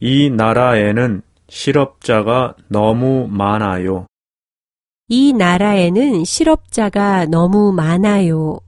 이 나라에는 실업자가 너무 많아요. 이 나라에는 실업자가 너무 많아요.